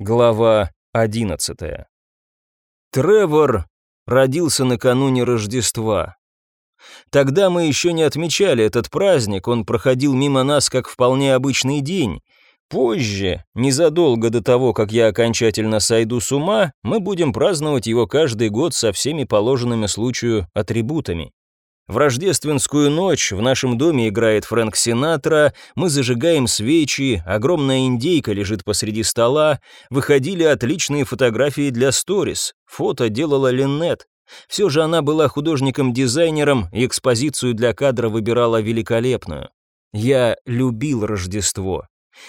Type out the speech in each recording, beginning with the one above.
Глава 11. Тревор родился накануне Рождества. Тогда мы еще не отмечали этот праздник, он проходил мимо нас как вполне обычный день. Позже, незадолго до того, как я окончательно сойду с ума, мы будем праздновать его каждый год со всеми положенными случаю атрибутами. В рождественскую ночь в нашем доме играет Фрэнк Синатра, мы зажигаем свечи, огромная индейка лежит посреди стола, выходили отличные фотографии для сторис, фото делала Линнет. Все же она была художником-дизайнером и экспозицию для кадра выбирала великолепную. Я любил Рождество.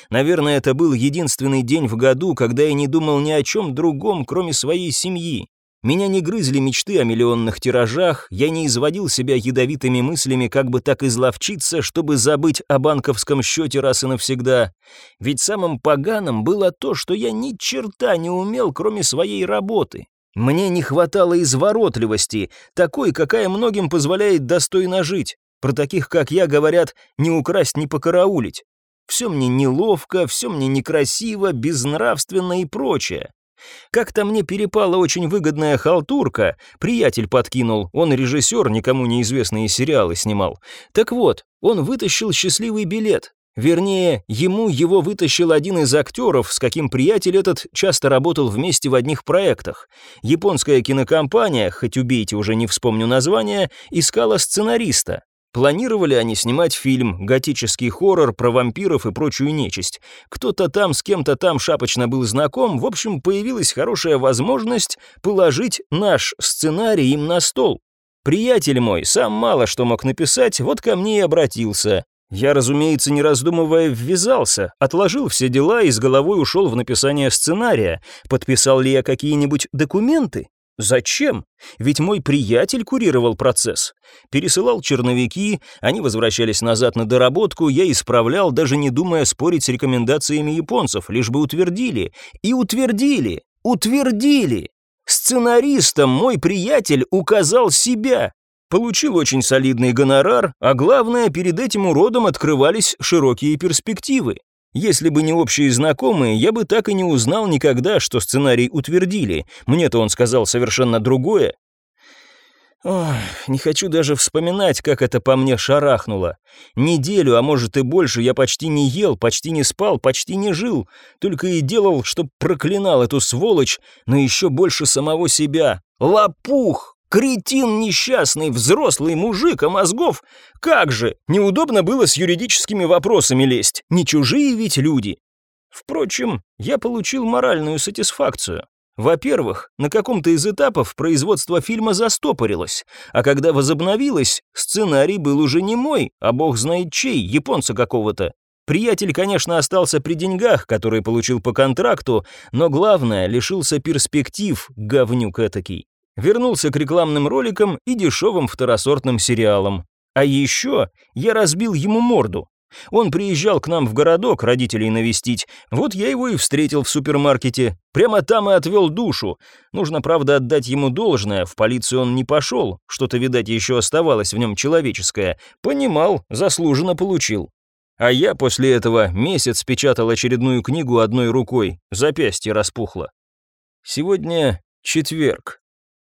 Наверное, это был единственный день в году, когда я не думал ни о чем другом, кроме своей семьи. Меня не грызли мечты о миллионных тиражах, я не изводил себя ядовитыми мыслями, как бы так изловчиться, чтобы забыть о банковском счете раз и навсегда. Ведь самым поганым было то, что я ни черта не умел, кроме своей работы. Мне не хватало изворотливости, такой, какая многим позволяет достойно жить. Про таких, как я, говорят, не украсть, не покараулить. Все мне неловко, все мне некрасиво, безнравственно и прочее. Как-то мне перепала очень выгодная халтурка, приятель подкинул, он режиссер, никому неизвестные сериалы снимал. Так вот, он вытащил счастливый билет. Вернее, ему его вытащил один из актеров, с каким приятель этот часто работал вместе в одних проектах. Японская кинокомпания, хоть убейте, уже не вспомню название, искала сценариста. Планировали они снимать фильм, готический хоррор про вампиров и прочую нечисть. Кто-то там с кем-то там шапочно был знаком, в общем, появилась хорошая возможность положить наш сценарий им на стол. Приятель мой сам мало что мог написать, вот ко мне и обратился. Я, разумеется, не раздумывая, ввязался, отложил все дела и с головой ушел в написание сценария. Подписал ли я какие-нибудь документы? Зачем? Ведь мой приятель курировал процесс. Пересылал черновики, они возвращались назад на доработку, я исправлял, даже не думая спорить с рекомендациями японцев, лишь бы утвердили. И утвердили! Утвердили! Сценаристом мой приятель указал себя. Получил очень солидный гонорар, а главное, перед этим уродом открывались широкие перспективы. Если бы не общие знакомые, я бы так и не узнал никогда, что сценарий утвердили. Мне-то он сказал совершенно другое. Ох, не хочу даже вспоминать, как это по мне шарахнуло. Неделю, а может и больше, я почти не ел, почти не спал, почти не жил. Только и делал, что проклинал эту сволочь, но еще больше самого себя. Лопух! Кретин несчастный, взрослый мужик, а мозгов... Как же, неудобно было с юридическими вопросами лезть, не чужие ведь люди. Впрочем, я получил моральную сатисфакцию. Во-первых, на каком-то из этапов производство фильма застопорилось, а когда возобновилось, сценарий был уже не мой, а бог знает чей, японца какого-то. Приятель, конечно, остался при деньгах, которые получил по контракту, но главное, лишился перспектив, говнюк этакий вернулся к рекламным роликам и дешевым второсортным сериалам. А еще я разбил ему морду. Он приезжал к нам в городок родителей навестить, вот я его и встретил в супермаркете. Прямо там и отвел душу. Нужно, правда, отдать ему должное, в полицию он не пошел, что-то, видать, еще оставалось в нем человеческое. Понимал, заслуженно получил. А я после этого месяц печатал очередную книгу одной рукой, запястье распухло. Сегодня четверг.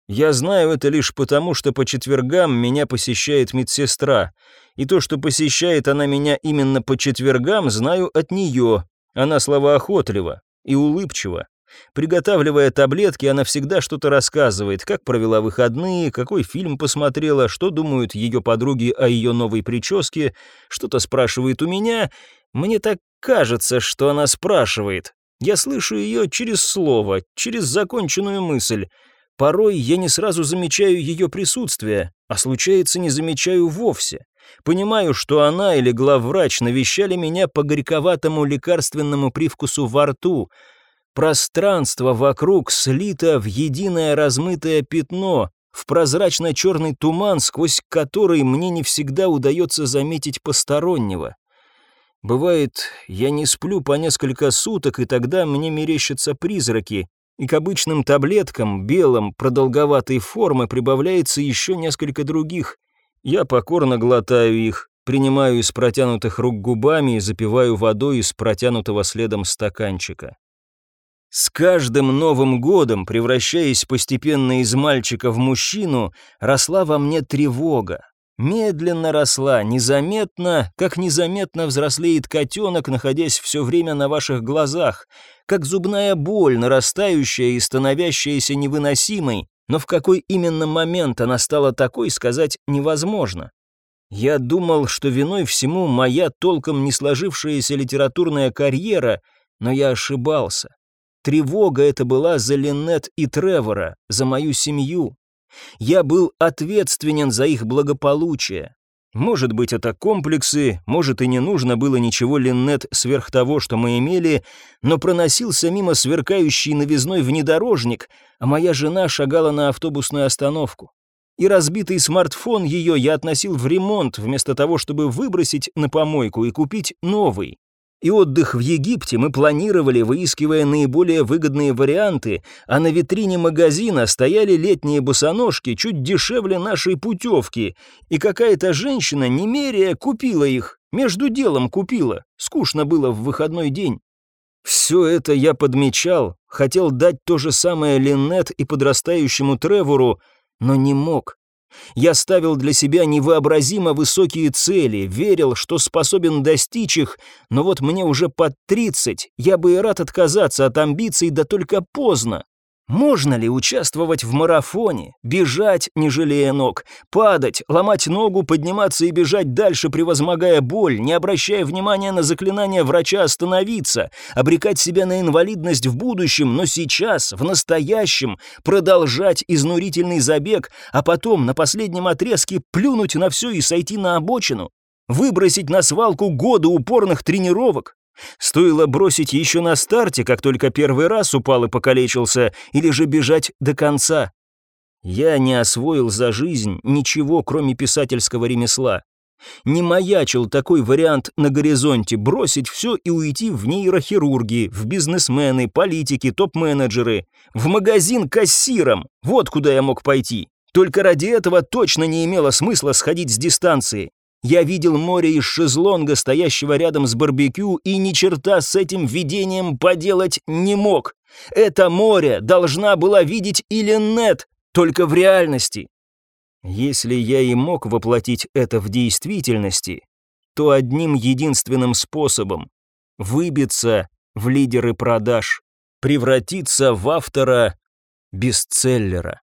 Я знаю это лишь потому, что по четвергам меня посещает медсестра, и то, что посещает она меня именно по четвергам, знаю от нее. Она словоохотлива и улыбчива. Приготавливая таблетки, она всегда что-то рассказывает, как провела выходные, какой фильм посмотрела, что думают ее подруги о ее новой прическе, что-то спрашивает у меня. Мне так кажется, что она спрашивает. Я слышу ее через слово, через законченную мысль. Порой я не сразу замечаю ее присутствие, а случается не замечаю вовсе. Понимаю, что она или главврач навещали меня по горьковатому лекарственному привкусу во рту. Пространство вокруг слито в единое размытое пятно, в прозрачно-черный туман, сквозь который мне не всегда удается заметить постороннего. Бывает, я не сплю по несколько суток, и тогда мне мерещатся призраки, и к обычным таблеткам, белым, продолговатой формы, прибавляется еще несколько других. Я покорно глотаю их, принимаю из протянутых рук губами и запиваю водой из протянутого следом стаканчика. С каждым Новым годом, превращаясь постепенно из мальчика в мужчину, росла во мне тревога. Медленно росла, незаметно, как незаметно взрослеет котенок, находясь все время на ваших глазах, как зубная боль, нарастающая и становящаяся невыносимой, но в какой именно момент она стала такой, сказать невозможно. Я думал, что виной всему моя толком не сложившаяся литературная карьера, но я ошибался. Тревога это была за Линнет и Тревора, за мою семью. Я был ответственен за их благополучие. Может быть, это комплексы, может и не нужно было ничего Линнет сверх того, что мы имели, но проносился мимо сверкающий новизной внедорожник, а моя жена шагала на автобусную остановку. И разбитый смартфон ее я относил в ремонт, вместо того, чтобы выбросить на помойку и купить новый и отдых в Египте мы планировали, выискивая наиболее выгодные варианты, а на витрине магазина стояли летние босоножки чуть дешевле нашей путевки, и какая-то женщина, немерия, купила их, между делом купила, скучно было в выходной день. Все это я подмечал, хотел дать то же самое Линнет и подрастающему Тревору, но не мог. Я ставил для себя невообразимо высокие цели, верил, что способен достичь их, но вот мне уже под 30, я бы и рад отказаться от амбиций, да только поздно. Можно ли участвовать в марафоне, бежать, не жалея ног, падать, ломать ногу, подниматься и бежать дальше, превозмогая боль, не обращая внимания на заклинание врача остановиться, обрекать себя на инвалидность в будущем, но сейчас, в настоящем, продолжать изнурительный забег, а потом на последнем отрезке плюнуть на все и сойти на обочину? Выбросить на свалку годы упорных тренировок? Стоило бросить еще на старте, как только первый раз упал и покалечился, или же бежать до конца. Я не освоил за жизнь ничего, кроме писательского ремесла. Не маячил такой вариант на горизонте бросить все и уйти в нейрохирурги, в бизнесмены, политики, топ-менеджеры, в магазин кассиром. Вот куда я мог пойти. Только ради этого точно не имело смысла сходить с дистанции. Я видел море из шезлонга, стоящего рядом с барбекю, и ни черта с этим видением поделать не мог. Это море должна была видеть и Линнет, только в реальности. Если я и мог воплотить это в действительности, то одним единственным способом — выбиться в лидеры продаж, превратиться в автора бестселлера.